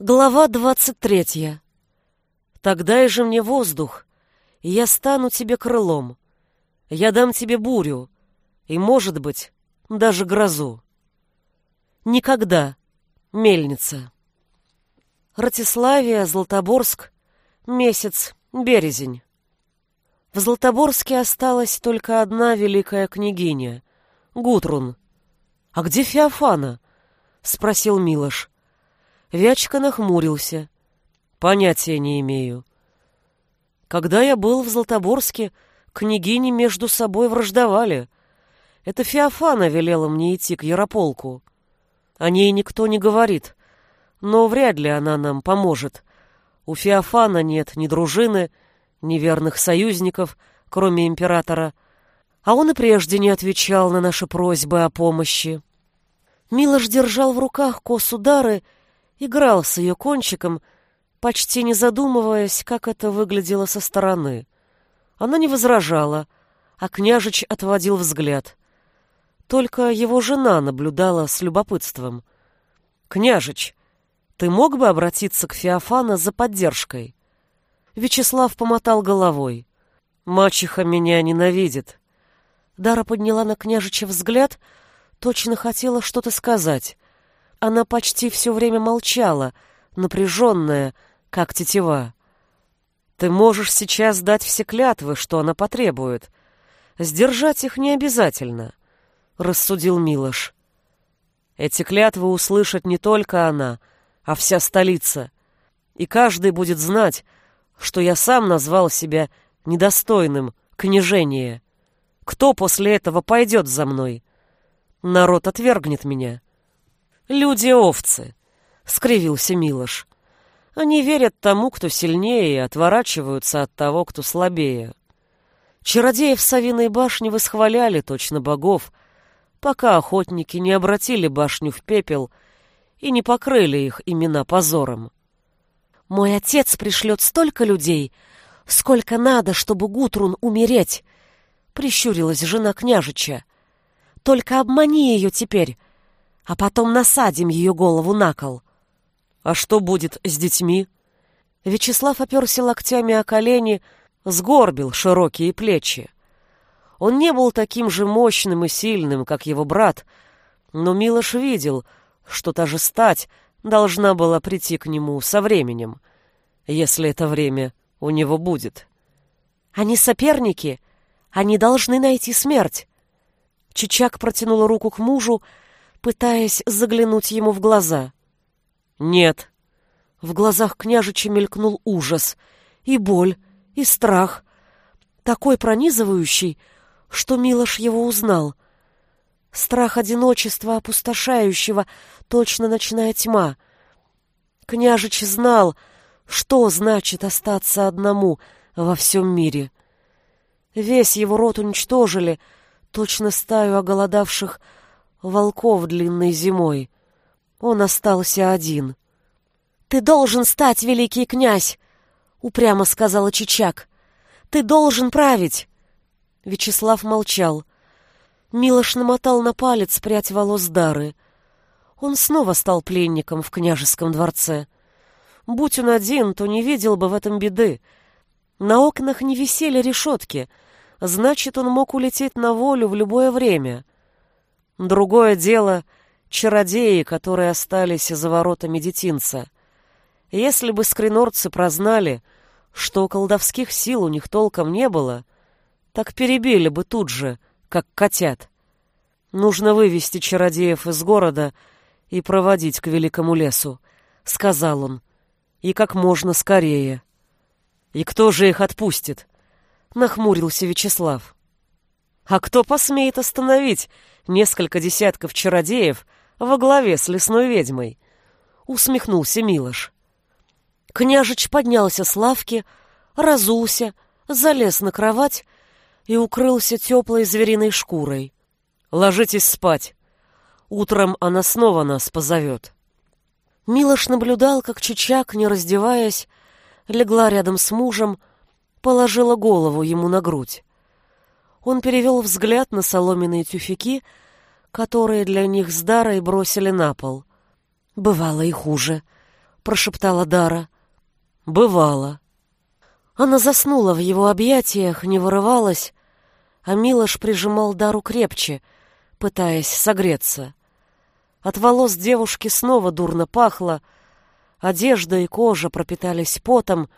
Глава двадцать третья. Тогда и же мне воздух, и я стану тебе крылом. Я дам тебе бурю, и, может быть, даже грозу. Никогда. Мельница. Ратиславия, Златоборск, месяц, березень. В Златоборске осталась только одна великая княгиня — Гутрун. «А где Феофана?» — спросил Милош. Вячка нахмурился. Понятия не имею. Когда я был в Златоборске, княгини между собой враждовали. Это Феофана велела мне идти к Ярополку. О ней никто не говорит, но вряд ли она нам поможет. У Феофана нет ни дружины, ни верных союзников, кроме императора, а он и прежде не отвечал на наши просьбы о помощи. Милош держал в руках косу Дары играл с ее кончиком, почти не задумываясь, как это выглядело со стороны. Она не возражала, а княжич отводил взгляд. Только его жена наблюдала с любопытством. «Княжич, ты мог бы обратиться к Феофана за поддержкой?» Вячеслав помотал головой. «Мачеха меня ненавидит». Дара подняла на княжича взгляд, точно хотела что-то сказать. Она почти все время молчала, напряженная, как тетива. Ты можешь сейчас дать все клятвы, что она потребует. Сдержать их не обязательно, — рассудил Милош. Эти клятвы услышит не только она, а вся столица. И каждый будет знать, что я сам назвал себя недостойным княжения. Кто после этого пойдет за мной? Народ отвергнет меня. «Люди-овцы», — скривился Милош. «Они верят тому, кто сильнее, и отворачиваются от того, кто слабее». Чародеев Савиной башни восхваляли точно богов, пока охотники не обратили башню в пепел и не покрыли их имена позором. «Мой отец пришлет столько людей, сколько надо, чтобы Гутрун умереть», — прищурилась жена княжича. «Только обмани ее теперь, а потом насадим ее голову на кол. А что будет с детьми? Вячеслав оперся локтями о колени, сгорбил широкие плечи. Он не был таким же мощным и сильным, как его брат, но Милош видел, что та же стать должна была прийти к нему со временем, если это время у него будет. Они соперники, они должны найти смерть. Чичак протянула руку к мужу, пытаясь заглянуть ему в глаза. «Нет». В глазах княжича мелькнул ужас, и боль, и страх, такой пронизывающий, что Милош его узнал. Страх одиночества, опустошающего, точно ночная тьма. Княжич знал, что значит остаться одному во всем мире. Весь его род уничтожили, точно стаю оголодавших волков длинной зимой. Он остался один. «Ты должен стать, великий князь!» — упрямо сказала Чичак. «Ты должен править!» Вячеслав молчал. Милош намотал на палец прядь волос Дары. Он снова стал пленником в княжеском дворце. Будь он один, то не видел бы в этом беды. На окнах не висели решетки, значит, он мог улететь на волю в любое время. Другое дело — чародеи, которые остались за воротами детинца. Если бы скринорцы прознали, что колдовских сил у них толком не было, так перебили бы тут же, как котят. Нужно вывести чародеев из города и проводить к великому лесу, — сказал он, — и как можно скорее. И кто же их отпустит? — нахмурился Вячеслав. А кто посмеет остановить несколько десятков чародеев во главе с лесной ведьмой? Усмехнулся Милош. Княжич поднялся с лавки, разулся, залез на кровать и укрылся теплой звериной шкурой. «Ложитесь спать. Утром она снова нас позовет». Милош наблюдал, как Чичак, не раздеваясь, легла рядом с мужем, положила голову ему на грудь. Он перевел взгляд на соломенные тюфяки, которые для них с Дарой бросили на пол. Бывало и хуже. — прошептала Дара. «Бывало». Она заснула в его объятиях, не вырывалась, а Милош прижимал Дару крепче, пытаясь согреться. От волос девушки снова дурно пахло, одежда и кожа пропитались потом,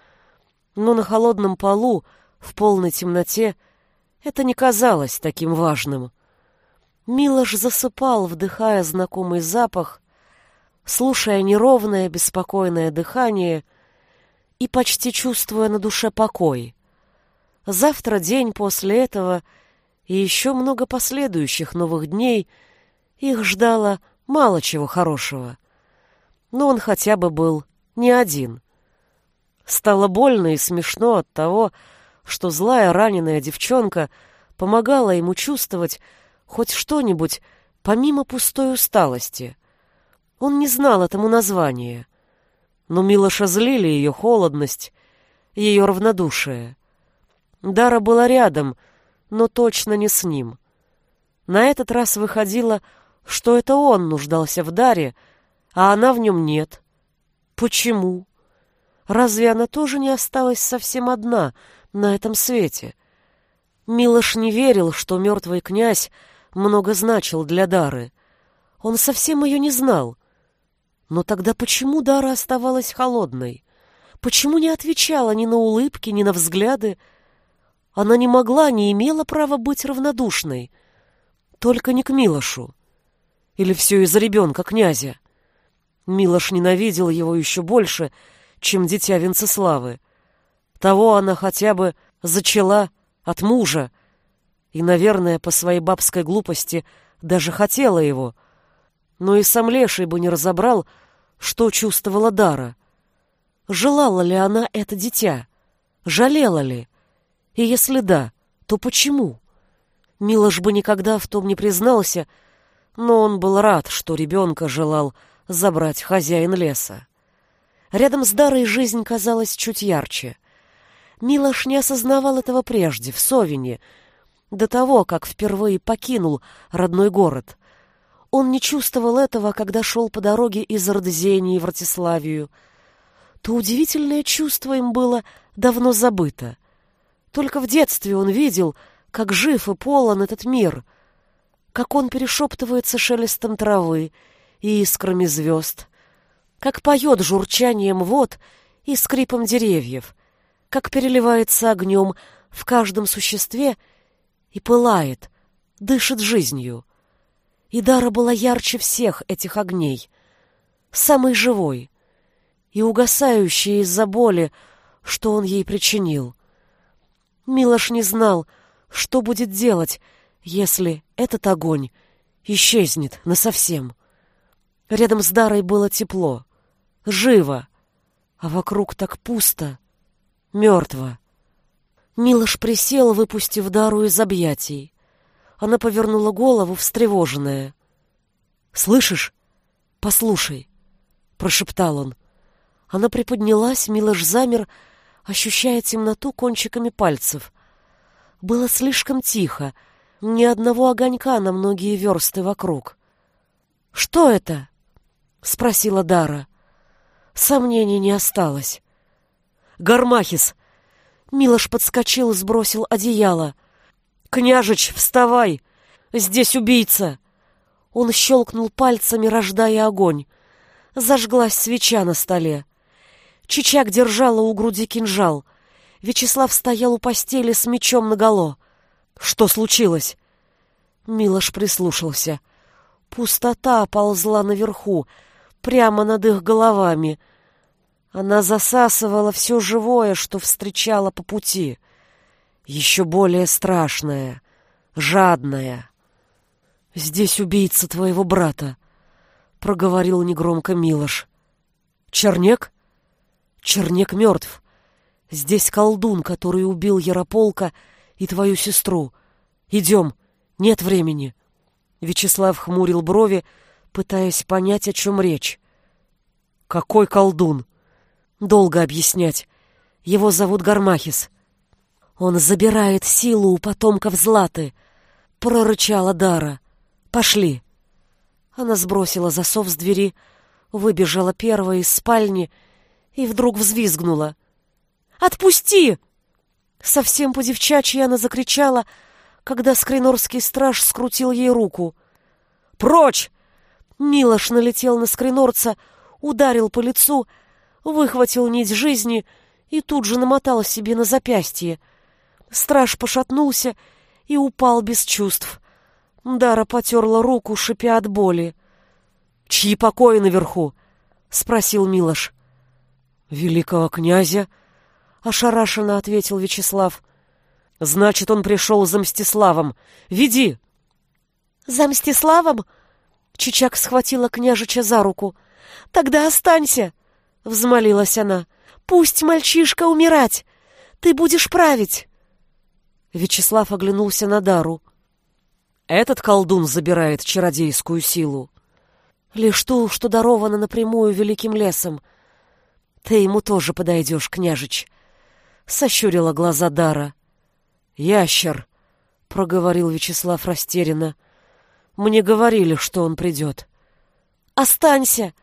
но на холодном полу, в полной темноте, это не казалось таким важным. Милош засыпал, вдыхая знакомый запах, слушая неровное, беспокойное дыхание и почти чувствуя на душе покой. Завтра день после этого и еще много последующих новых дней их ждало мало чего хорошего. Но он хотя бы был не один. Стало больно и смешно от того, что злая раненая девчонка помогала ему чувствовать хоть что-нибудь помимо пустой усталости. Он не знал этому названия, но Милоша злили ее холодность, ее равнодушие. Дара была рядом, но точно не с ним. На этот раз выходило, что это он нуждался в Даре, а она в нем нет. Почему? Разве она тоже не осталась совсем одна на этом свете? Милош не верил, что мертвый князь много значил для Дары. Он совсем ее не знал. Но тогда почему Дара оставалась холодной? Почему не отвечала ни на улыбки, ни на взгляды? Она не могла, не имела права быть равнодушной. Только не к Милошу. Или все из-за ребенка князя? Милош ненавидел его еще больше, чем дитя Венцеславы. Того она хотя бы зачала от мужа, и, наверное, по своей бабской глупости даже хотела его. Но и сам Леший бы не разобрал, что чувствовала Дара. Желала ли она это дитя? Жалела ли? И если да, то почему? Милош бы никогда в том не признался, но он был рад, что ребенка желал забрать хозяин леса. Рядом с Дарой жизнь казалась чуть ярче. Милош не осознавал этого прежде, в Совине, до того, как впервые покинул родной город. Он не чувствовал этого, когда шел по дороге из Родзении в Ратиславию. То удивительное чувство им было давно забыто. Только в детстве он видел, как жив и полон этот мир, как он перешептывается шелестом травы и искрами звезд, как поет журчанием вод и скрипом деревьев, как переливается огнем в каждом существе и пылает, дышит жизнью. И Дара была ярче всех этих огней, самый живой и угасающий из-за боли, что он ей причинил. Милош не знал, что будет делать, если этот огонь исчезнет насовсем. Рядом с Дарой было тепло, живо, а вокруг так пусто, мертво. Милош присел, выпустив Дару из объятий. Она повернула голову, встревоженная. «Слышишь? Послушай», — прошептал он. Она приподнялась, Милош замер, ощущая темноту кончиками пальцев. Было слишком тихо, ни одного огонька на многие версты вокруг. «Что это?» — спросила Дара. Сомнений не осталось. «Гармахис!» Милош подскочил и сбросил одеяло. «Княжич, вставай! Здесь убийца!» Он щелкнул пальцами, рождая огонь. Зажглась свеча на столе. Чичак держала у груди кинжал. Вячеслав стоял у постели с мечом наголо. «Что случилось?» Милош прислушался. Пустота ползла наверху, прямо над их головами — она засасывала все живое, что встречала по пути. Еще более страшное, жадное. «Здесь убийца твоего брата», — проговорил негромко Милош. «Чернек?» «Чернек мертв. Здесь колдун, который убил Ярополка и твою сестру. Идем, нет времени». Вячеслав хмурил брови, пытаясь понять, о чем речь. «Какой колдун?» Долго объяснять. Его зовут Гармахис. Он забирает силу у потомков Златы, прорычала Дара. Пошли. Она сбросила засов с двери, Выбежала первая из спальни и вдруг взвизгнула. «Отпусти!» Совсем по-девчачьи она закричала, когда скринорский страж скрутил ей руку. «Прочь!» Милош налетел на скринорца, ударил по лицу, выхватил нить жизни и тут же намотал себе на запястье. Страж пошатнулся и упал без чувств. Дара потерла руку, шипя от боли. «Чьи покои наверху?» — спросил Милош. «Великого князя», — ошарашенно ответил Вячеслав. «Значит, он пришел за Мстиславом. Веди!» «За Мстиславом?» Чичак схватила княжича за руку. «Тогда останься!» — взмолилась она. «Пусть мальчишка умирать! Ты будешь править!» Вячеслав оглянулся на Дару. «Этот колдун забирает чародейскую силу. Лишь ту, что дарована напрямую великим лесом. Ты ему тоже подойдешь, княжич!» Сощурила глаза Дара. «Ящер!» — проговорил Вячеслав растерянно. — мне говорили, что он придет. «Останься!»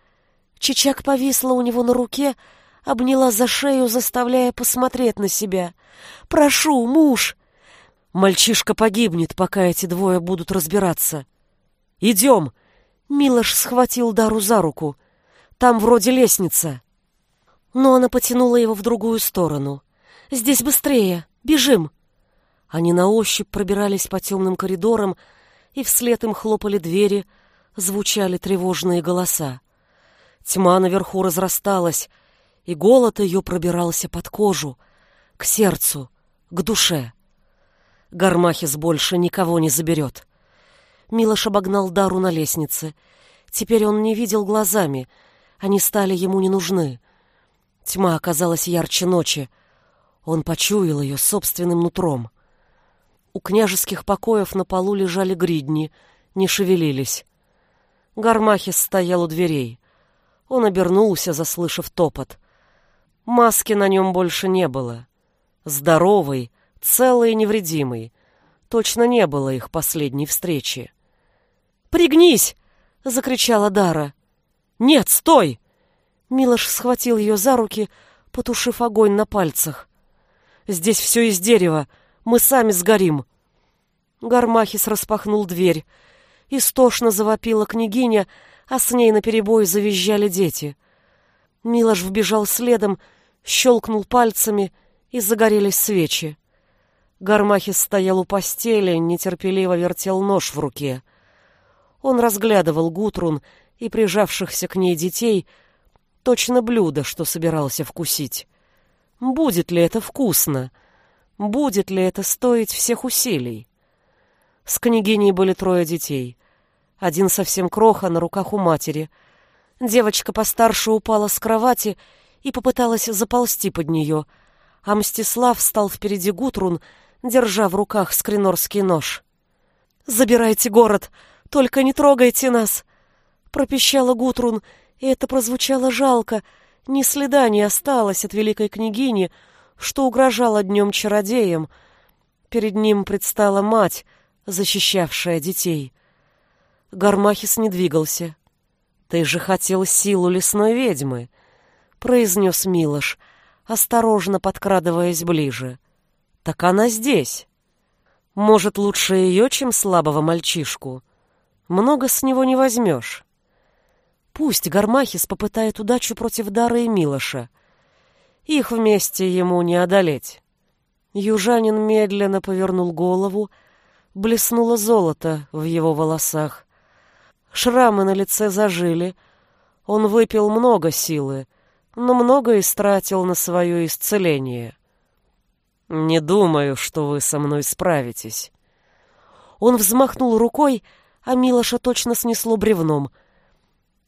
Чичак повисла у него на руке, обняла за шею, заставляя посмотреть на себя. «Прошу, муж!» «Мальчишка погибнет, пока эти двое будут разбираться. Идем!» Милош схватил Дару за руку. «Там вроде лестница». Но она потянула его в другую сторону. «Здесь быстрее! Бежим!» Они на ощупь пробирались по темным коридорам, и вслед им хлопали двери, звучали тревожные голоса. Тьма наверху разрасталась, и голод ее пробирался под кожу, к сердцу, к душе. Гармахис больше никого не заберет. Милош обогнал Дару на лестнице. Теперь он не видел глазами, они стали ему не нужны. Тьма оказалась ярче ночи. Он почуял ее собственным нутром. У княжеских покоев на полу лежали гридни, не шевелились. Гармахис стоял у дверей. Он обернулся, заслышав топот. Маски на нем больше не было. Здоровый, целый и невредимый. Точно не было их последней встречи. «Пригнись!» — закричала Дара. «Нет, стой!» Милош схватил ее за руки, потушив огонь на пальцах. «Здесь все из дерева. Мы сами сгорим. Гармахис распахнул дверь. Истошно завопила княгиня, а с ней наперебой завизжали дети. Милош вбежал следом, щелкнул пальцами, и загорелись свечи. Гармахис стоял у постели, нетерпеливо вертел нож в руке. Он разглядывал Гутрун и прижавшихся к ней детей, точно блюдо, что собирался вкусить. Будет ли это вкусно? — Будет ли это стоить всех усилий? С княгиней были трое детей. Один совсем кроха на руках у матери. Девочка постарше упала с кровати и попыталась заползти под нее, а Мстислав встал впереди Гутрун, держа в руках скринорский нож. «Забирайте город, только не трогайте нас!» Пропищала Гутрун, и это прозвучало жалко, ни следа не осталось от великой княгини, что угрожало днем чародеям. Перед ним предстала мать, защищавшая детей. Гармахис не двигался. «Ты же хотел силу лесной ведьмы», — произнес Милош, осторожно подкрадываясь ближе. «Так она здесь. Может, лучше ее, чем слабого мальчишку? Много с него не возьмешь». Пусть Гармахис попытает удачу против Дара и Милоша. Их вместе ему не одолеть. Южанин медленно повернул голову, блеснуло золото в его волосах. Шрамы на лице зажили. Он выпил много силы, но много истратил на свое исцеление. «Не думаю, что вы со мной справитесь». Он взмахнул рукой, а Милоша точно снесло бревном.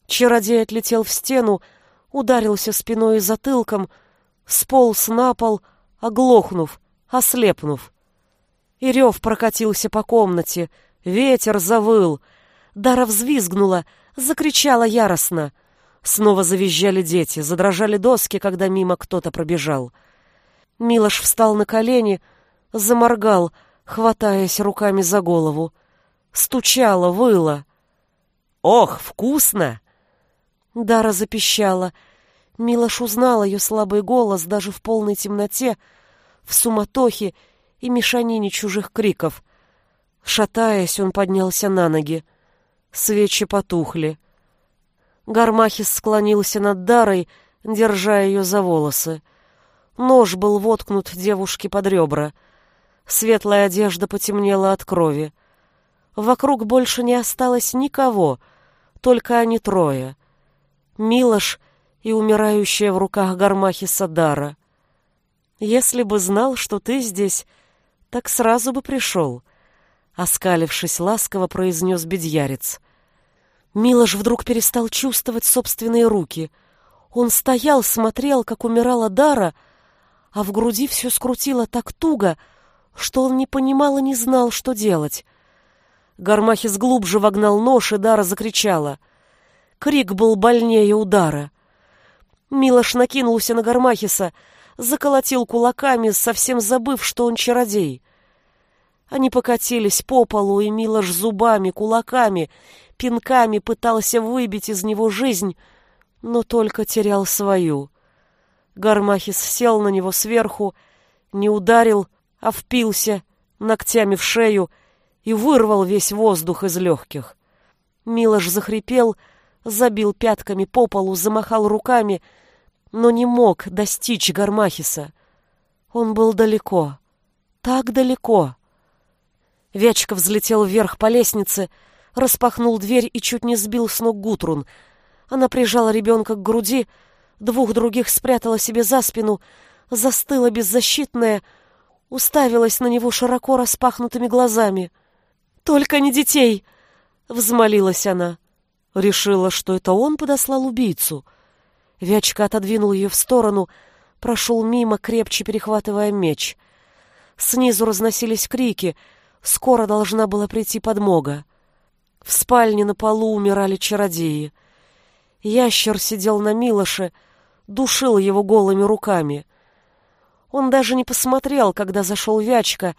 Чародей отлетел в стену, ударился спиной и затылком — сполз на пол, оглохнув, ослепнув. И рев прокатился по комнате, ветер завыл. Дара взвизгнула, закричала яростно. Снова завизжали дети, задрожали доски, когда мимо кто-то пробежал. Милош встал на колени, заморгал, хватаясь руками за голову. Стучало, выло. «Ох, вкусно!» Дара запищала. Милош узнал ее слабый голос даже в полной темноте, в суматохе и мешанине чужих криков. Шатаясь, он поднялся на ноги. Свечи потухли. Гармахис склонился над Дарой, держа ее за волосы. Нож был воткнут девушке под ребра. Светлая одежда потемнела от крови. Вокруг больше не осталось никого, только они трое. Милош и умирающая в руках Гармахиса Дара. «Если бы знал, что ты здесь, так сразу бы пришел», — оскалившись ласково, произнес бедьярец. Милош вдруг перестал чувствовать собственные руки. Он стоял, смотрел, как умирала Дара, а в груди все скрутило так туго, что он не понимал и не знал, что делать. Гармахис глубже вогнал нож, и Дара закричала. Крик был больнее удара. Милош накинулся на Гармахиса, заколотил кулаками, совсем забыв, что он чародей. Они покатились по полу, и Милош зубами, кулаками, пинками пытался выбить из него жизнь, но только терял свою. Гармахис сел на него сверху, не ударил, а впился ногтями в шею и вырвал весь воздух из легких. Милош захрипел, забил пятками по полу, замахал руками — но не мог достичь Гармахиса. Он был далеко, так далеко. Вячка взлетел вверх по лестнице, распахнул дверь и чуть не сбил с ног Гутрун. Она прижала ребенка к груди, двух других спрятала себе за спину, застыла беззащитная, уставилась на него широко распахнутыми глазами. «Только не детей!» — взмолилась она. Решила, что это он подослал убийцу — Вячка отодвинул ее в сторону, прошел мимо, крепче перехватывая меч. Снизу разносились крики. Скоро должна была прийти подмога. В спальне на полу умирали чародеи. Ящер сидел на Милоше, душил его голыми руками. Он даже не посмотрел, когда зашел Вячка.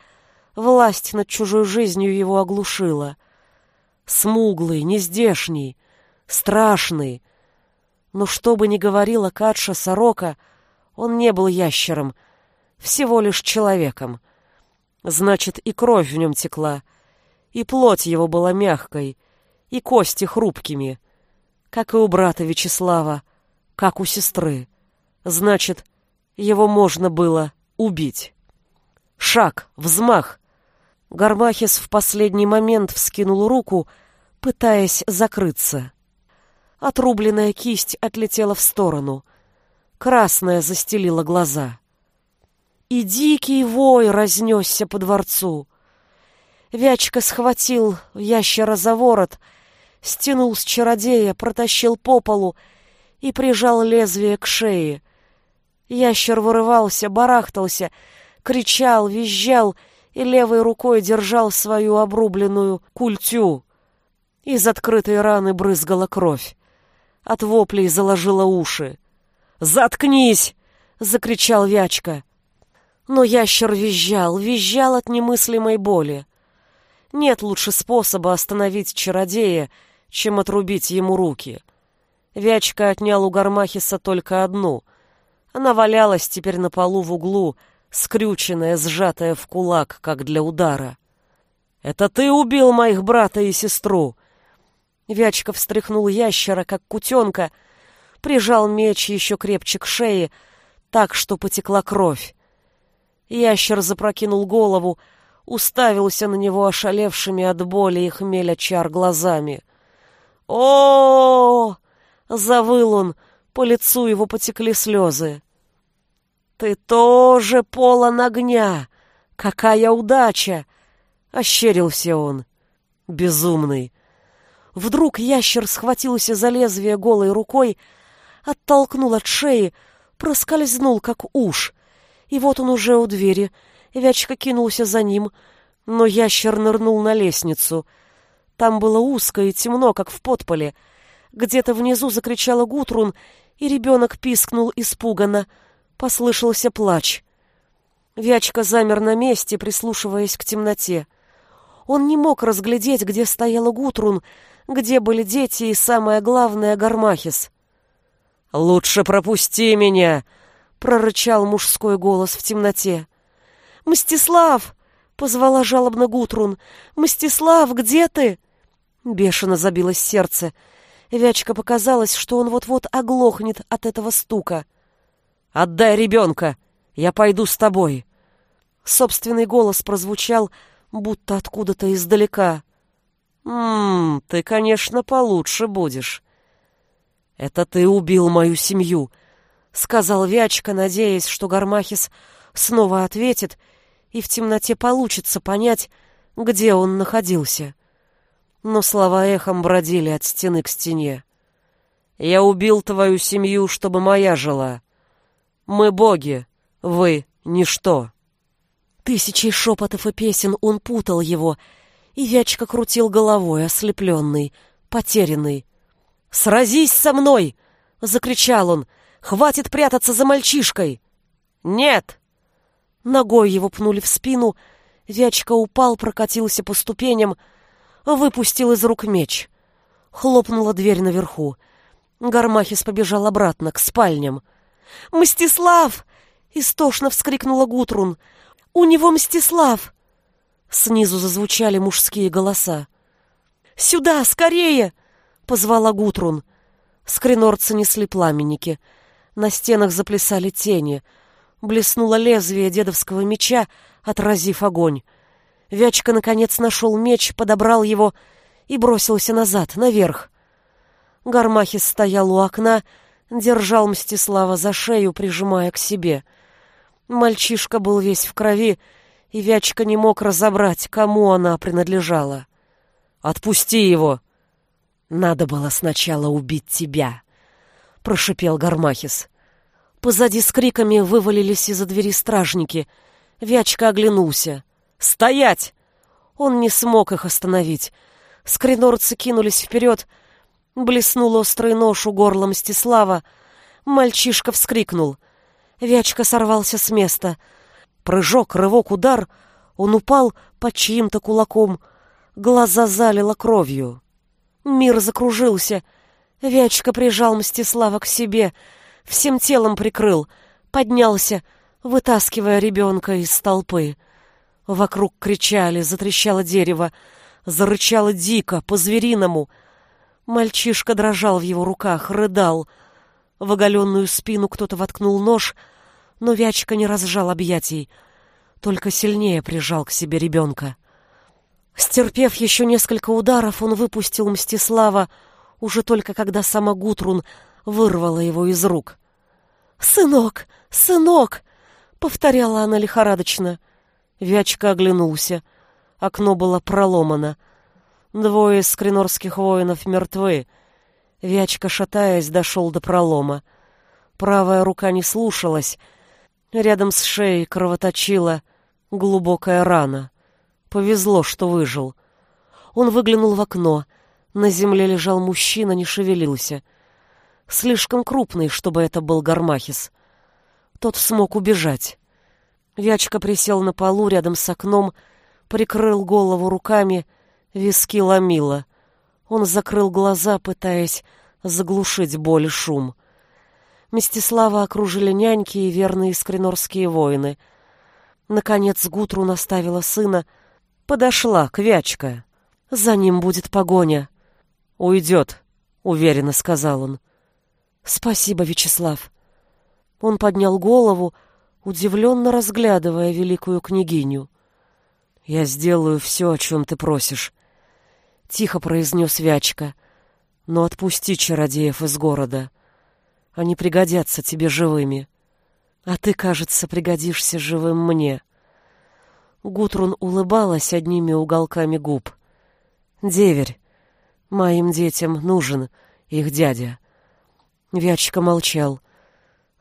Власть над чужой жизнью его оглушила. Смуглый, нездешний, страшный, но что бы ни говорила Катша Сорока, он не был ящером, всего лишь человеком. Значит, и кровь в нем текла, и плоть его была мягкой, и кости хрупкими, как и у брата Вячеслава, как у сестры. Значит, его можно было убить. Шаг, взмах. Гармахис в последний момент вскинул руку, пытаясь закрыться. Отрубленная кисть отлетела в сторону. Красная застелила глаза. И дикий вой разнесся по дворцу. Вячка схватил ящера за ворот, стянул с чародея, протащил по полу и прижал лезвие к шее. Ящер вырывался, барахтался, кричал, визжал и левой рукой держал свою обрубленную культю. Из открытой раны брызгала кровь от воплей заложила уши. «Заткнись!» — закричал Вячка. Но ящер визжал, визжал от немыслимой боли. Нет лучше способа остановить чародея, чем отрубить ему руки. Вячка отнял у Гармахиса только одну. Она валялась теперь на полу в углу, скрюченная, сжатая в кулак, как для удара. «Это ты убил моих брата и сестру!» Вячка встряхнул ящера, как кутенка, прижал меч еще крепче к шее, так, что потекла кровь. Ящер запрокинул голову, уставился на него ошалевшими от боли и хмеля чар глазами. о, -о, завыл он, по лицу его потекли слезы. «Ты тоже полон огня! Какая удача!» — ощерился он. «Безумный!» Вдруг ящер схватился за лезвие голой рукой, оттолкнул от шеи, проскользнул, как уж. И вот он уже у двери. Вячка кинулся за ним, но ящер нырнул на лестницу. Там было узко и темно, как в подполе. Где-то внизу закричала Гутрун, и ребенок пискнул испуганно. Послышался плач. Вячка замер на месте, прислушиваясь к темноте. Он не мог разглядеть, где стояла Гутрун, где были дети и, самое главное, Гармахис. «Лучше пропусти меня!» — прорычал мужской голос в темноте. «Мстислав!» — позвала жалобно Гутрун. «Мстислав, где ты?» Бешено забилось сердце. Вячка показалось, что он вот-вот оглохнет от этого стука. «Отдай ребенка! Я пойду с тобой!» Собственный голос прозвучал, будто откуда-то издалека. «Ммм, ты, конечно, получше будешь». «Это ты убил мою семью», — сказал Вячка, надеясь, что Гармахис снова ответит, и в темноте получится понять, где он находился. Но слова эхом бродили от стены к стене. «Я убил твою семью, чтобы моя жила. Мы боги, вы — ничто». Тысячей шепотов и песен он путал его, и Вячка крутил головой, ослепленный, потерянный. «Сразись со мной!» — закричал он. «Хватит прятаться за мальчишкой!» «Нет!» Ногой его пнули в спину, Вячка упал, прокатился по ступеням, выпустил из рук меч. Хлопнула дверь наверху. Гармахис побежал обратно, к спальням. «Мстислав!» — истошно вскрикнула Гутрун. «У него Мстислав!» Снизу зазвучали мужские голоса. «Сюда, скорее!» — позвала Гутрун. Скринорцы несли пламенники. На стенах заплясали тени. Блеснуло лезвие дедовского меча, отразив огонь. Вячка, наконец, нашел меч, подобрал его и бросился назад, наверх. Гармахис стоял у окна, держал Мстислава за шею, прижимая к себе. Мальчишка был весь в крови, и Вячка не мог разобрать, кому она принадлежала. «Отпусти его!» «Надо было сначала убить тебя», — прошипел Гармахис. Позади с криками вывалились из-за двери стражники. Вячка оглянулся. «Стоять!» Он не смог их остановить. Скринорцы кинулись вперед. Блеснул острый нож у горла Мстислава. Мальчишка вскрикнул. Вячка сорвался с места. Прыжок, рывок, удар. Он упал под чьим-то кулаком. Глаза залило кровью. Мир закружился. Вячка прижал Мстислава к себе, всем телом прикрыл, поднялся, вытаскивая ребенка из толпы. Вокруг кричали, затрещало дерево, зарычало дико, по-звериному. Мальчишка дрожал в его руках, рыдал. В оголенную спину кто-то воткнул нож, но Вячка не разжал объятий, только сильнее прижал к себе ребенка. Стерпев еще несколько ударов, он выпустил Мстислава, уже только когда сама Гутрун вырвала его из рук. «Сынок! Сынок!» — повторяла она лихорадочно. Вячка оглянулся. Окно было проломано. Двое скринорских воинов мертвы. Вячка, шатаясь, дошел до пролома. Правая рука не слушалась. Рядом с шеей кровоточила глубокая рана. Повезло, что выжил. Он выглянул в окно. На земле лежал мужчина, не шевелился. Слишком крупный, чтобы это был Гармахис. Тот смог убежать. Вячка присел на полу рядом с окном, прикрыл голову руками, виски ломило. Он закрыл глаза, пытаясь заглушить боль и шум. Мстислава окружили няньки и верные скринорские воины. Наконец Гутру наставила сына, подошла к Вячка. «За ним будет погоня». «Уйдет», — уверенно сказал он. «Спасибо, Вячеслав». Он поднял голову, удивленно разглядывая великую княгиню. «Я сделаю все, о чем ты просишь», — тихо произнес Вячка. «Но отпусти чародеев из города. Они пригодятся тебе живыми. А ты, кажется, пригодишься живым мне». Гутрун улыбалась одними уголками губ. «Деверь, моим детям нужен их дядя». Вячка молчал.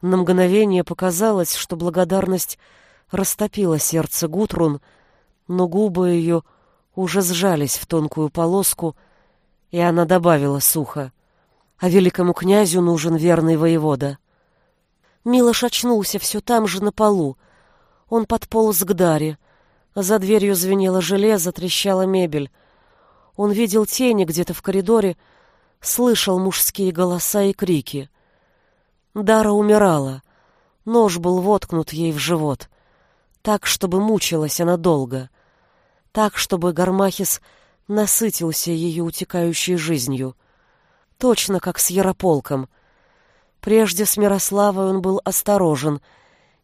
На мгновение показалось, что благодарность растопила сердце Гутрун, но губы ее уже сжались в тонкую полоску, и она добавила сухо. «А великому князю нужен верный воевода». Милош очнулся все там же на полу. Он подполз к Даре. За дверью звенело железо, трещала мебель. Он видел тени где-то в коридоре, слышал мужские голоса и крики — Дара умирала. Нож был воткнут ей в живот. Так, чтобы мучилась она долго. Так, чтобы Гармахис насытился ее утекающей жизнью. Точно как с Ярополком. Прежде с Мирославой он был осторожен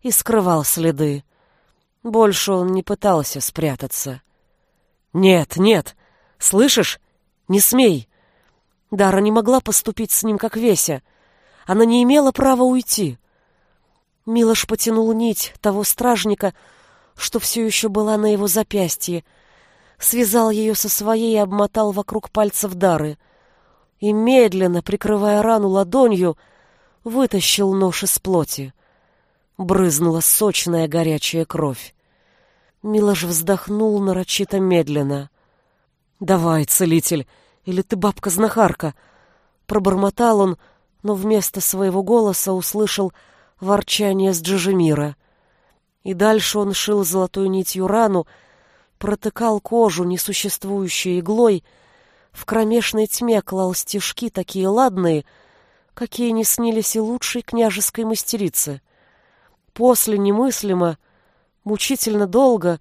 и скрывал следы. Больше он не пытался спрятаться. «Нет, нет! Слышишь? Не смей!» Дара не могла поступить с ним, как Веся. Она не имела права уйти. Милош потянул нить того стражника, что все еще была на его запястье, связал ее со своей и обмотал вокруг пальцев Дары, и, медленно, прикрывая рану ладонью, вытащил нож из плоти. Брызнула сочная горячая кровь. Милош вздохнул нарочито медленно. «Давай, целитель, или ты бабка-знахарка?» Пробормотал он, но вместо своего голоса услышал ворчание с Джижемира. И дальше он шил золотой нитью рану, протыкал кожу несуществующей иглой, в кромешной тьме клал стежки такие ладные, какие не снились и лучшей княжеской мастерице. После немыслимо, мучительно долго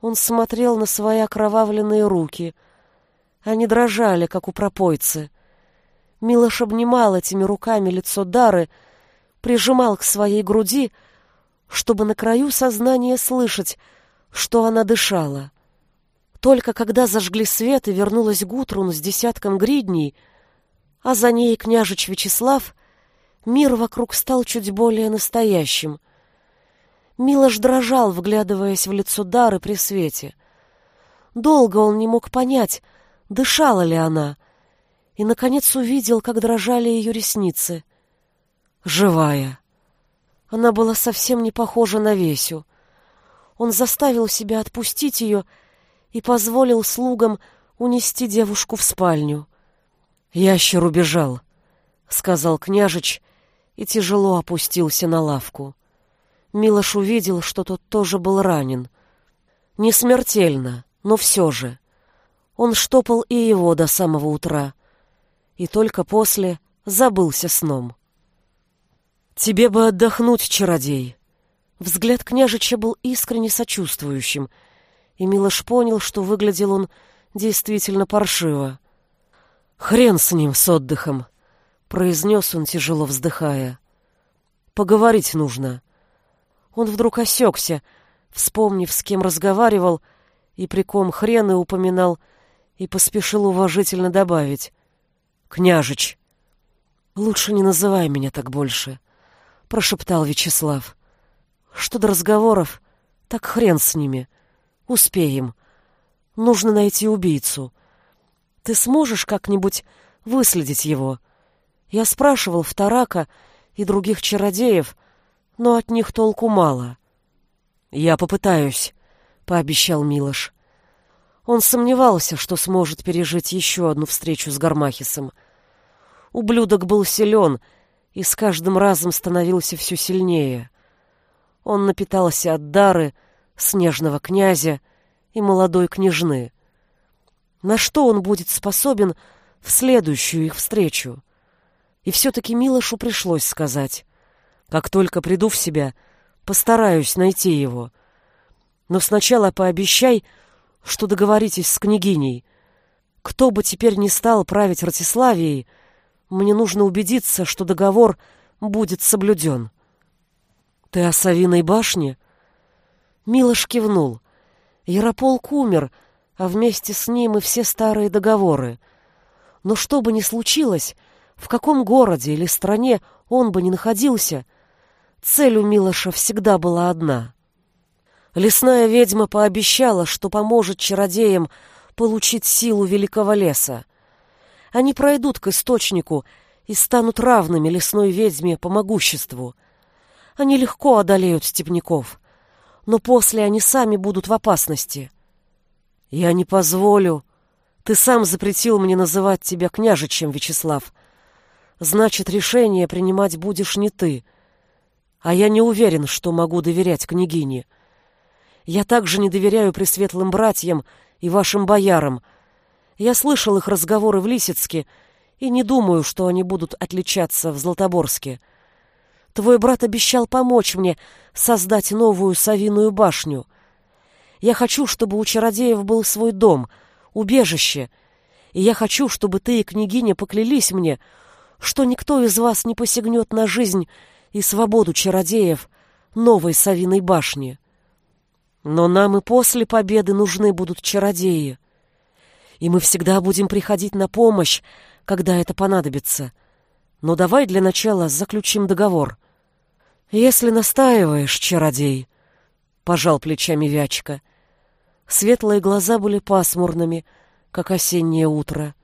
он смотрел на свои окровавленные руки. Они дрожали, как у пропойцы. Милош обнимал этими руками лицо Дары, прижимал к своей груди, чтобы на краю сознания слышать, что она дышала. Только когда зажгли свет и вернулась Гутрун с десятком гридней, а за ней княжич Вячеслав, мир вокруг стал чуть более настоящим. Милош дрожал, вглядываясь в лицо Дары при свете. Долго он не мог понять, дышала ли она, и, наконец, увидел, как дрожали ее ресницы. Живая. Она была совсем не похожа на Весю. Он заставил себя отпустить ее и позволил слугам унести девушку в спальню. «Ящер убежал», — сказал княжич и тяжело опустился на лавку. Милош увидел, что тот тоже был ранен. Не смертельно, но все же. Он штопал и его до самого утра, и только после забылся сном. «Тебе бы отдохнуть, чародей!» Взгляд княжича был искренне сочувствующим, и Милош понял, что выглядел он действительно паршиво. «Хрен с ним, с отдыхом!» — произнес он, тяжело вздыхая. «Поговорить нужно». Он вдруг осекся, вспомнив, с кем разговаривал, и при ком хрены упоминал, и поспешил уважительно добавить. «Княжич!» «Лучше не называй меня так больше», — прошептал Вячеслав. «Что до разговоров, так хрен с ними. Успеем. Нужно найти убийцу. Ты сможешь как-нибудь выследить его?» Я спрашивал в Тарака и других чародеев, но от них толку мало. «Я попытаюсь», — пообещал Милош. Он сомневался, что сможет пережить еще одну встречу с Гармахисом. Ублюдок был силен и с каждым разом становился все сильнее. Он напитался от дары, снежного князя и молодой княжны. На что он будет способен в следующую их встречу? И все-таки Милошу пришлось сказать. Как только приду в себя, постараюсь найти его. Но сначала пообещай, что договоритесь с княгиней. Кто бы теперь не стал править Ратиславией, мне нужно убедиться, что договор будет соблюден. Ты о Савиной башне? Милош кивнул. Ярополк умер, а вместе с ним и все старые договоры. Но что бы ни случилось, в каком городе или стране он бы ни находился — Цель у Милоша всегда была одна. Лесная ведьма пообещала, что поможет чародеям получить силу великого леса. Они пройдут к источнику и станут равными лесной ведьме по могуществу. Они легко одолеют степняков, но после они сами будут в опасности. Я не позволю. Ты сам запретил мне называть тебя княжичем, Вячеслав. Значит, решение принимать будешь не ты — а я не уверен, что могу доверять княгине. Я также не доверяю пресветлым братьям и вашим боярам. Я слышал их разговоры в Лисицке и не думаю, что они будут отличаться в Златоборске. Твой брат обещал помочь мне создать новую совиную башню. Я хочу, чтобы у чародеев был свой дом, убежище, и я хочу, чтобы ты и княгиня поклялись мне, что никто из вас не посягнет на жизнь и свободу чародеев новой совиной башни. Но нам и после победы нужны будут чародеи, и мы всегда будем приходить на помощь, когда это понадобится. Но давай для начала заключим договор. Если настаиваешь, чародей, — пожал плечами Вячка. Светлые глаза были пасмурными, как осеннее утро.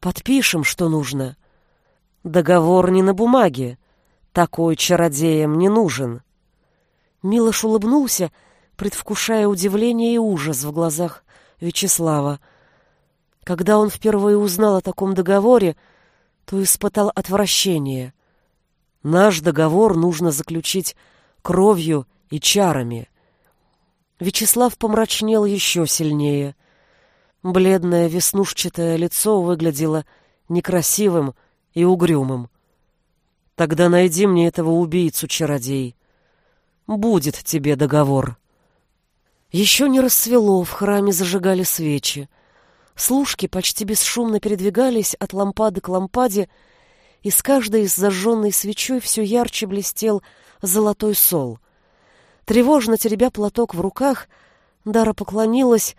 Подпишем, что нужно. Договор не на бумаге. Такой чародеям не нужен. Милош улыбнулся, предвкушая удивление и ужас в глазах Вячеслава. Когда он впервые узнал о таком договоре, то испытал отвращение. Наш договор нужно заключить кровью и чарами. Вячеслав помрачнел еще сильнее. Бледное веснушчатое лицо выглядело некрасивым и угрюмым. Тогда найди мне этого убийцу, чародей. Будет тебе договор. Еще не рассвело, в храме зажигали свечи. Служки почти бесшумно передвигались от лампады к лампаде, и с каждой из зажженной свечой все ярче блестел золотой сол. Тревожно теребя платок в руках, Дара поклонилась,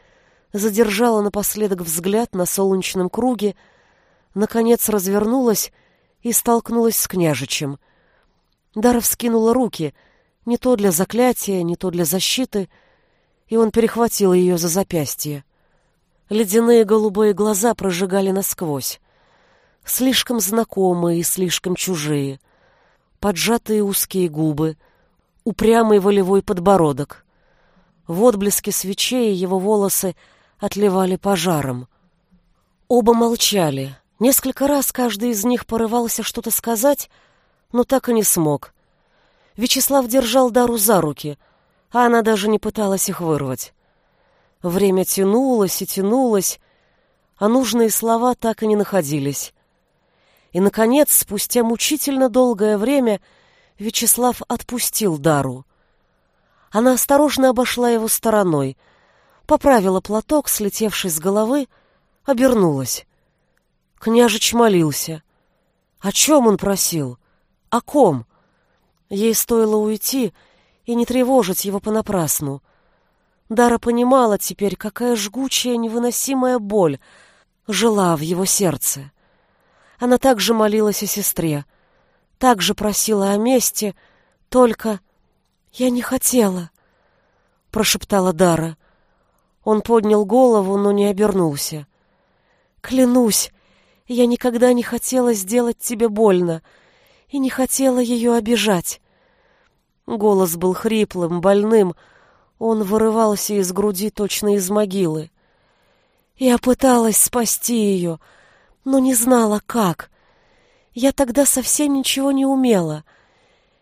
задержала напоследок взгляд на солнечном круге, наконец развернулась и столкнулась с княжичем. Дара вскинула руки, не то для заклятия, не то для защиты, и он перехватил ее за запястье. Ледяные голубые глаза прожигали насквозь. Слишком знакомые и слишком чужие. Поджатые узкие губы, упрямый волевой подбородок. В отблеске свечей его волосы отливали пожаром. Оба молчали. Несколько раз каждый из них порывался что-то сказать, но так и не смог. Вячеслав держал Дару за руки, а она даже не пыталась их вырвать. Время тянулось и тянулось, а нужные слова так и не находились. И, наконец, спустя мучительно долгое время, Вячеслав отпустил Дару. Она осторожно обошла его стороной, поправила платок, слетевший с головы, обернулась. Княжич молился. О чем он просил? О ком? Ей стоило уйти и не тревожить его понапрасну — Дара понимала теперь, какая жгучая, невыносимая боль жила в его сердце. Она также молилась о сестре, также просила о мести, только «Я не хотела», — прошептала Дара. Он поднял голову, но не обернулся. «Клянусь, я никогда не хотела сделать тебе больно и не хотела ее обижать». Голос был хриплым, больным, — он вырывался из груди точно из могилы. Я пыталась спасти ее, но не знала, как. Я тогда совсем ничего не умела.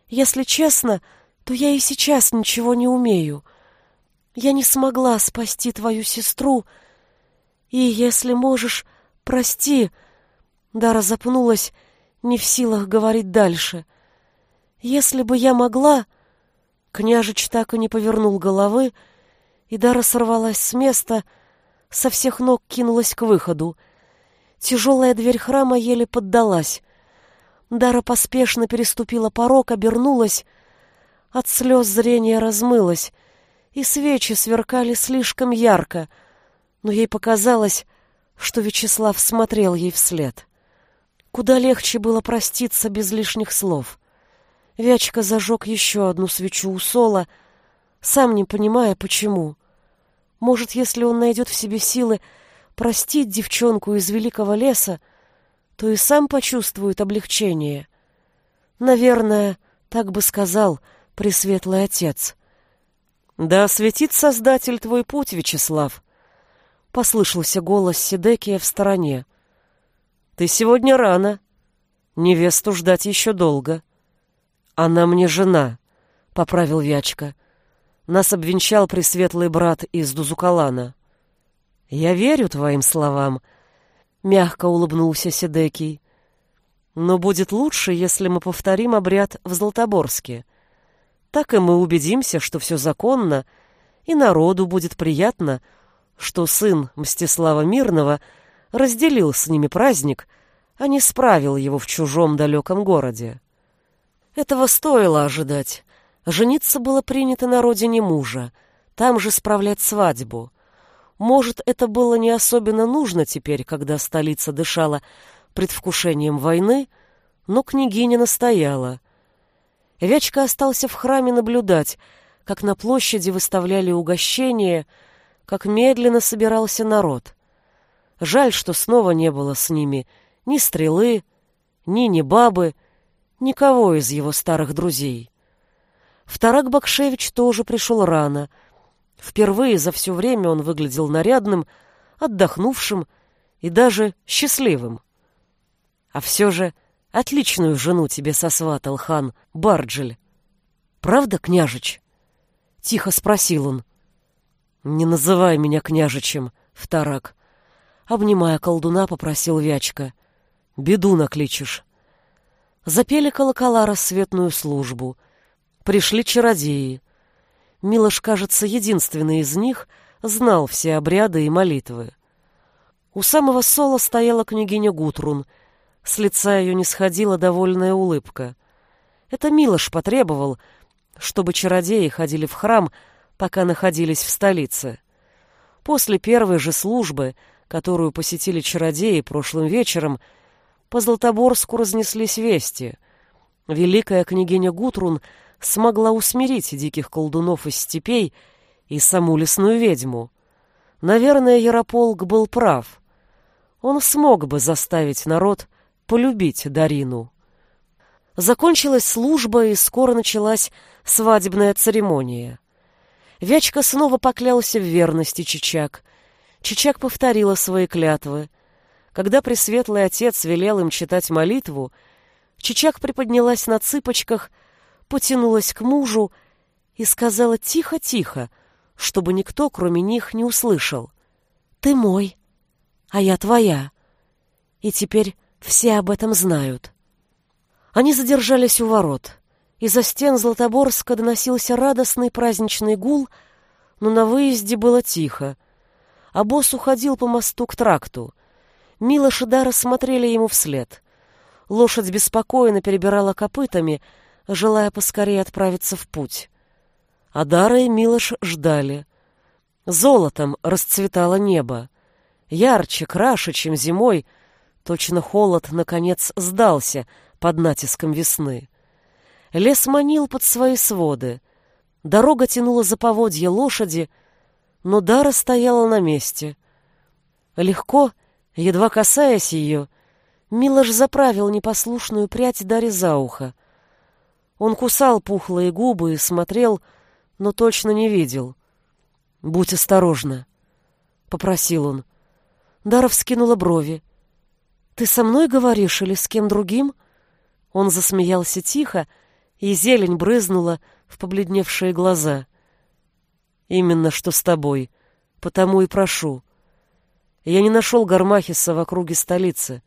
Если честно, то я и сейчас ничего не умею. Я не смогла спасти твою сестру, и, если можешь, прости. Дара запнулась, не в силах говорить дальше. Если бы я могла, Княжич так и не повернул головы, и Дара сорвалась с места, со всех ног кинулась к выходу. Тяжелая дверь храма еле поддалась. Дара поспешно переступила порог, обернулась. От слез зрение размылось, и свечи сверкали слишком ярко, но ей показалось, что Вячеслав смотрел ей вслед. Куда легче было проститься без лишних слов. Вячка зажег еще одну свечу у Сола, сам не понимая, почему. Может, если он найдет в себе силы простить девчонку из великого леса, то и сам почувствует облегчение. Наверное, так бы сказал Пресветлый Отец. «Да осветит Создатель твой путь, Вячеслав!» — послышался голос Сидекия в стороне. «Ты сегодня рано. Невесту ждать еще долго». «Она мне жена», — поправил Вячка. «Нас обвенчал пресветлый брат из Дузукалана». «Я верю твоим словам», — мягко улыбнулся Седекий. Но будет лучше, если мы повторим обряд в Златоборске. Так и мы убедимся, что все законно, и народу будет приятно, что сын Мстислава Мирного разделил с ними праздник, а не справил его в чужом далеком городе. Этого стоило ожидать. Жениться было принято на родине мужа, там же справлять свадьбу. Может, это было не особенно нужно теперь, когда столица дышала предвкушением войны, но княгиня настояла. Вячка остался в храме наблюдать, как на площади выставляли угощения, как медленно собирался народ. Жаль, что снова не было с ними ни стрелы, ни ни бабы, никого из его старых друзей. Вторак Бакшевич тоже пришел рано. Впервые за все время он выглядел нарядным, отдохнувшим и даже счастливым. А все же отличную жену тебе сосватал хан Барджель. Правда, княжич? Тихо спросил он. Не называй меня княжичем, вторак. Обнимая колдуна, попросил Вячка. Беду накличешь. Запели колокола рассветную службу. Пришли чародеи. Милош, кажется, единственный из них знал все обряды и молитвы. У самого сола стояла княгиня Гутрун — с лица ее не сходила довольная улыбка. Это Милош потребовал, чтобы чародеи ходили в храм, пока находились в столице. После первой же службы, которую посетили чародеи прошлым вечером, по Златоборску разнеслись вести. Великая княгиня Гутрун смогла усмирить диких колдунов из степей и саму лесную ведьму. Наверное, Ярополк был прав. Он смог бы заставить народ полюбить Дарину. Закончилась служба, и скоро началась свадебная церемония. Вячка снова поклялся в верности Чичак. Чичак повторила свои клятвы. Когда Пресветлый Отец велел им читать молитву, Чичак приподнялась на цыпочках, потянулась к мужу и сказала тихо-тихо, чтобы никто, кроме них, не услышал. «Ты мой, а я твоя. И теперь все об этом знают. Они задержались у ворот. Из-за стен Златоборска доносился радостный праздничный гул, но на выезде было тихо. А босс уходил по мосту к тракту. Милош и Дара смотрели ему вслед. Лошадь беспокойно перебирала копытами, желая поскорее отправиться в путь. А Дара и Милош ждали. Золотом расцветало небо. Ярче, краше, чем зимой — Точно холод, наконец, сдался под натиском весны. Лес манил под свои своды. Дорога тянула за поводья лошади, но Дара стояла на месте. Легко, едва касаясь ее, Милош заправил непослушную прядь Даре за ухо. Он кусал пухлые губы и смотрел, но точно не видел. «Будь осторожна», — попросил он. Дара вскинула брови. «Ты со мной говоришь или с кем другим?» Он засмеялся тихо, и зелень брызнула в побледневшие глаза. «Именно что с тобой, потому и прошу. Я не нашел Гармахиса в округе столицы,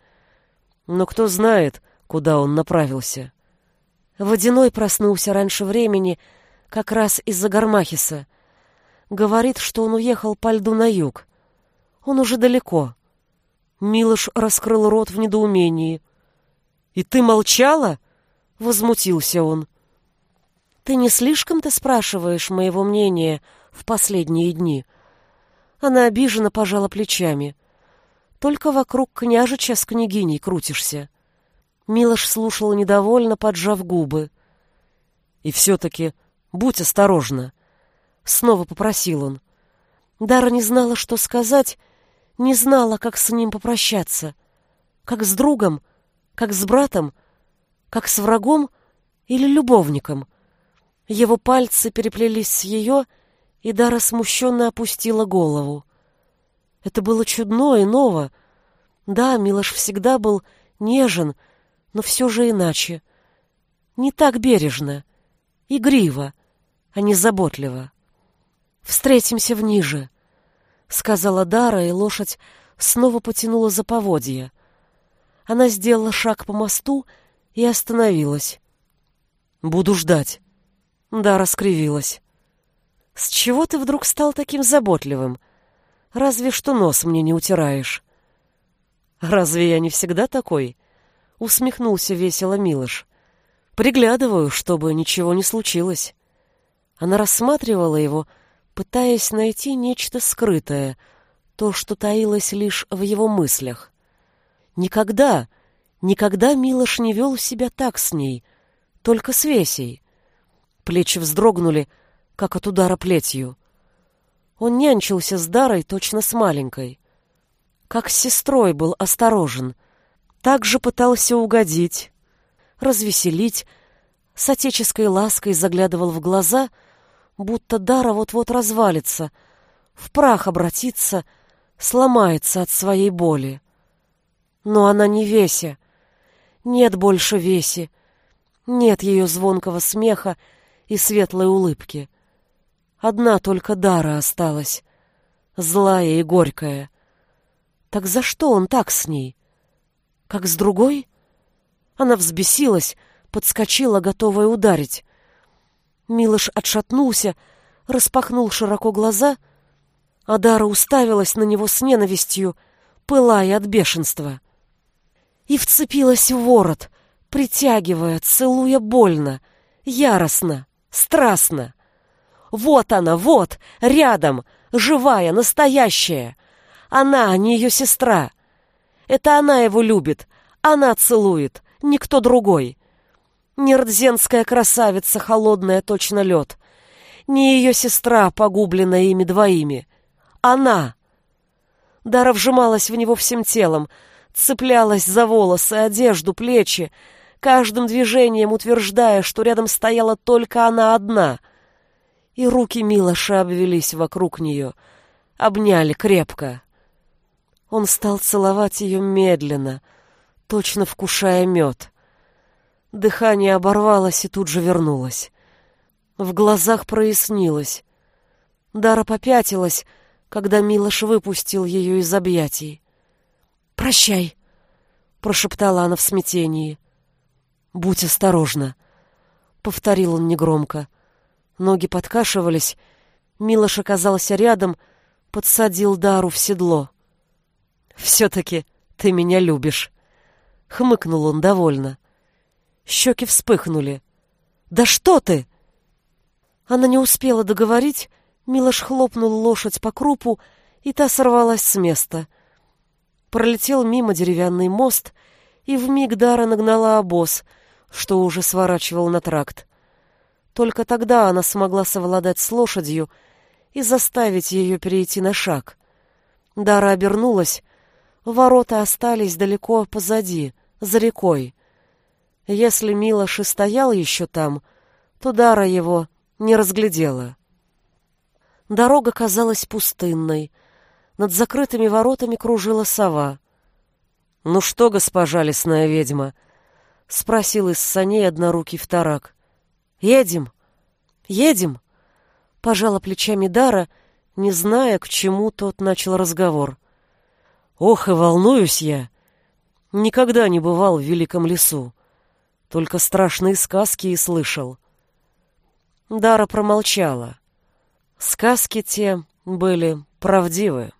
но кто знает, куда он направился». Водяной проснулся раньше времени, как раз из-за Гармахиса. Говорит, что он уехал по льду на юг. Он уже далеко. Милош раскрыл рот в недоумении. «И ты молчала?» — возмутился он. «Ты не слишком-то спрашиваешь моего мнения в последние дни?» Она обиженно пожала плечами. «Только вокруг княжича с княгиней крутишься». Милош слушал недовольно, поджав губы. «И все-таки будь осторожна», — снова попросил он. Дара не знала, что сказать, не знала, как с ним попрощаться. Как с другом, как с братом, как с врагом или любовником. Его пальцы переплелись с ее, и Дара смущенно опустила голову. Это было чудно и ново. Да, Милош всегда был нежен, но все же иначе. Не так бережно, игриво, а не заботливо. «Встретимся в ниже», — сказала Дара, и лошадь снова потянула за поводья. Она сделала шаг по мосту и остановилась. «Буду ждать». Да, раскривилась. «С чего ты вдруг стал таким заботливым? Разве что нос мне не утираешь». «Разве я не всегда такой?» — усмехнулся весело Милош. «Приглядываю, чтобы ничего не случилось». Она рассматривала его, пытаясь найти нечто скрытое, то, что таилось лишь в его мыслях. Никогда, никогда Милош не вел себя так с ней, только с Весей. Плечи вздрогнули, как от удара плетью. Он нянчился с Дарой точно с маленькой. Как с сестрой был осторожен. Так же пытался угодить, развеселить, с отеческой лаской заглядывал в глаза — будто Дара вот-вот развалится, в прах обратится, сломается от своей боли. Но она не Веся. Нет больше Веси. Нет ее звонкого смеха и светлой улыбки. Одна только Дара осталась, злая и горькая. Так за что он так с ней? Как с другой? Она взбесилась, подскочила, готовая ударить. Милош отшатнулся, распахнул широко глаза, а Дара уставилась на него с ненавистью, пылая от бешенства. И вцепилась в ворот, притягивая, целуя больно, яростно, страстно. Вот она, вот, рядом, живая, настоящая. Она, а не ее сестра. Это она его любит, она целует, никто другой. Нердзенская красавица, холодная точно лед. Не ее сестра, погубленная ими двоими. Она! Дара вжималась в него всем телом, цеплялась за волосы, одежду, плечи, каждым движением утверждая, что рядом стояла только она одна. И руки Милоша обвелись вокруг нее, обняли крепко. Он стал целовать ее медленно, точно вкушая мед. Дыхание оборвалось и тут же вернулось. В глазах прояснилось. Дара попятилась, когда Милош выпустил ее из объятий. «Прощай!» — прошептала она в смятении. «Будь осторожна!» — повторил он негромко. Ноги подкашивались. Милош оказался рядом, подсадил Дару в седло. «Все-таки ты меня любишь!» — хмыкнул он довольно. Щеки вспыхнули. «Да что ты!» Она не успела договорить, Милош хлопнул лошадь по крупу, и та сорвалась с места. Пролетел мимо деревянный мост, и вмиг Дара нагнала обоз, что уже сворачивал на тракт. Только тогда она смогла совладать с лошадью и заставить ее перейти на шаг. Дара обернулась, ворота остались далеко позади, за рекой. Если Милош и стоял еще там, то Дара его не разглядела. Дорога казалась пустынной. Над закрытыми воротами кружила сова. «Ну что, госпожа лесная ведьма?» — спросил из саней однорукий вторак. «Едем! Едем!» — пожала плечами Дара, не зная, к чему тот начал разговор. «Ох, и волнуюсь я! Никогда не бывал в великом лесу. Только страшные сказки и слышал. Дара промолчала. Сказки те были правдивы.